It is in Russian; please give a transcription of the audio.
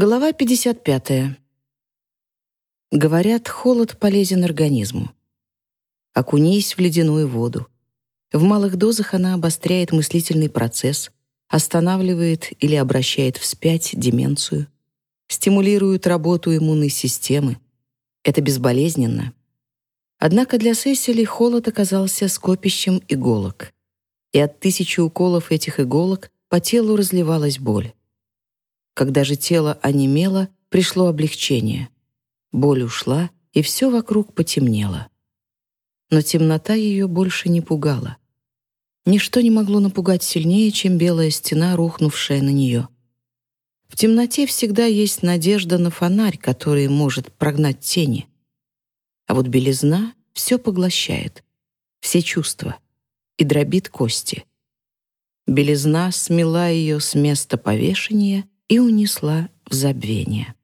Глава 55. Говорят, холод полезен организму. Окунись в ледяную воду. В малых дозах она обостряет мыслительный процесс, останавливает или обращает вспять деменцию, стимулирует работу иммунной системы. Это безболезненно. Однако для Сесили холод оказался скопищем иголок. И от тысячи уколов этих иголок по телу разливалась боль. Когда же тело онемело, пришло облегчение. Боль ушла, и все вокруг потемнело. Но темнота ее больше не пугала. Ничто не могло напугать сильнее, чем белая стена, рухнувшая на нее. В темноте всегда есть надежда на фонарь, который может прогнать тени. А вот белизна все поглощает, все чувства, и дробит кости. Белизна смела ее с места повешения и унесла в забвение.